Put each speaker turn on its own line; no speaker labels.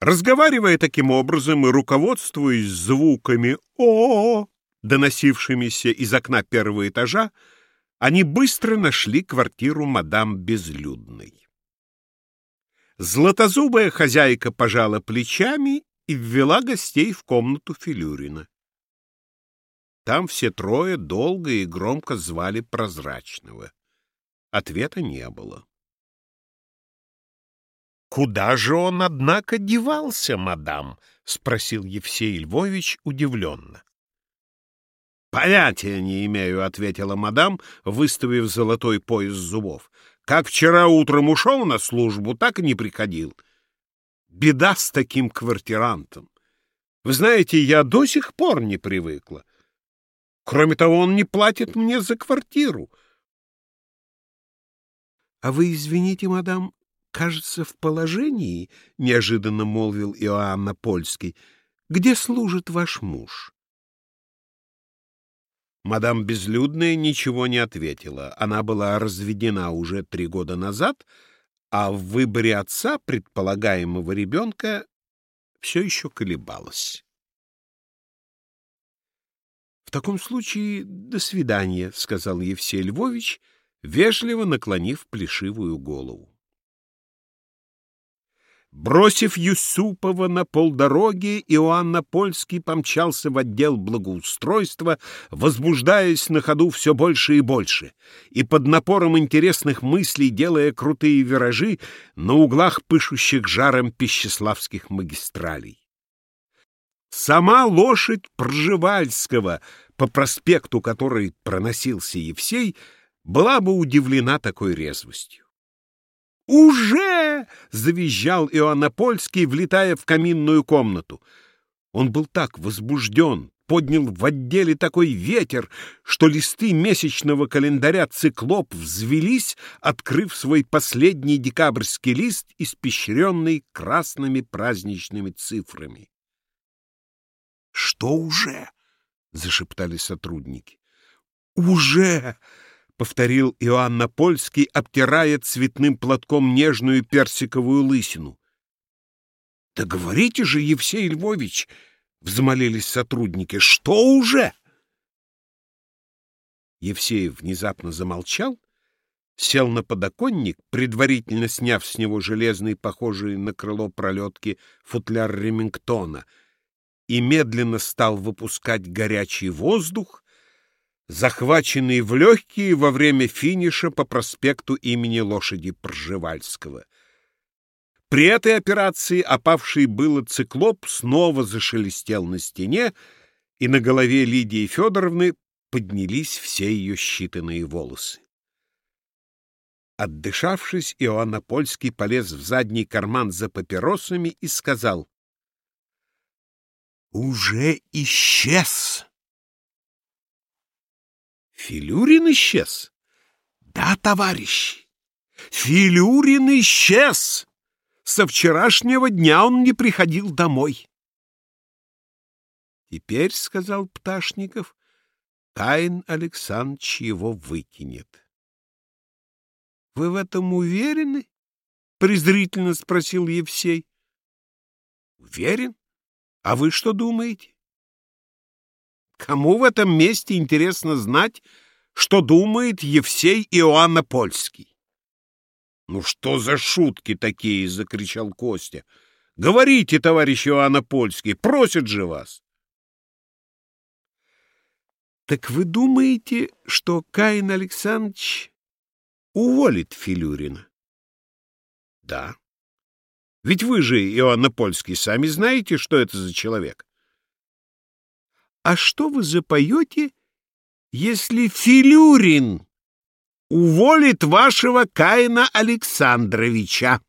Разговаривая таким образом и руководствуясь звуками «о», доносившимися из окна первого этажа, они быстро нашли квартиру мадам Безлюдной. Златозубая хозяйка пожала плечами и ввела гостей в комнату Филюрина. Там все трое долго и громко звали Прозрачного. Ответа не было. «Куда же он, однако, девался, мадам?» — спросил Евсей Львович удивленно. «Понятия не имею», — ответила мадам, выставив золотой пояс зубов. «Как вчера утром ушел на службу, так и не приходил. Беда с таким квартирантом. Вы знаете, я до сих пор не привыкла. Кроме того, он не платит мне за квартиру». «А вы извините, мадам, кажется, в положении, — неожиданно молвил Иоанна Польский, — где служит ваш муж? Мадам Безлюдная ничего не ответила. Она была разведена уже три года назад, а в выборе отца предполагаемого ребенка все еще колебалась. — В таком случае до свидания, — сказал Евсей Львович, вежливо наклонив плешивую голову. Бросив Юсупова на полдороги, Иоанна Польский помчался в отдел благоустройства, возбуждаясь на ходу все больше и больше, и под напором интересных мыслей делая крутые виражи на углах пышущих жаром пищеславских магистралей. Сама лошадь Пржевальского, по проспекту которой проносился Евсей, была бы удивлена такой резвостью. «Уже!» — завизжал Иоаннопольский, влетая в каминную комнату. Он был так возбужден, поднял в отделе такой ветер, что листы месячного календаря «Циклоп» взвелись, открыв свой последний декабрьский лист, испещренный красными праздничными цифрами. «Что уже?» — зашептали сотрудники. «Уже!» Повторил Иоанна Польский, обтирая цветным платком нежную персиковую лысину. — Да говорите же, Евсей Львович! — взмолились сотрудники. — Что уже? Евсей внезапно замолчал, сел на подоконник, предварительно сняв с него железный, похожий на крыло пролетки, футляр Ремингтона, и медленно стал выпускать горячий воздух, захваченный в легкие во время финиша по проспекту имени лошади Пржевальского. При этой операции опавший было циклоп снова зашелестел на стене, и на голове Лидии Федоровны поднялись все ее считанные волосы. Отдышавшись, Иоанна Польский полез в задний карман за папиросами и сказал «Уже исчез!» Филюрин исчез? Да, товарищи, Филюрин исчез! Со вчерашнего дня он не приходил домой. Теперь, — сказал Пташников, — Каин Александрович его выкинет. — Вы в этом уверены? — презрительно спросил Евсей. — Уверен? А вы что думаете? Кому в этом месте интересно знать, что думает Евсей Иоанна Польский? — Ну что за шутки такие? — закричал Костя. — Говорите, товарищ Иоанна Польский, просит же вас. — Так вы думаете, что Каин Александрович уволит Филюрина? — Да. Ведь вы же, Иоанна Польский, сами знаете, что это за человек. А что вы запоете, если Филюрин уволит вашего Каина Александровича?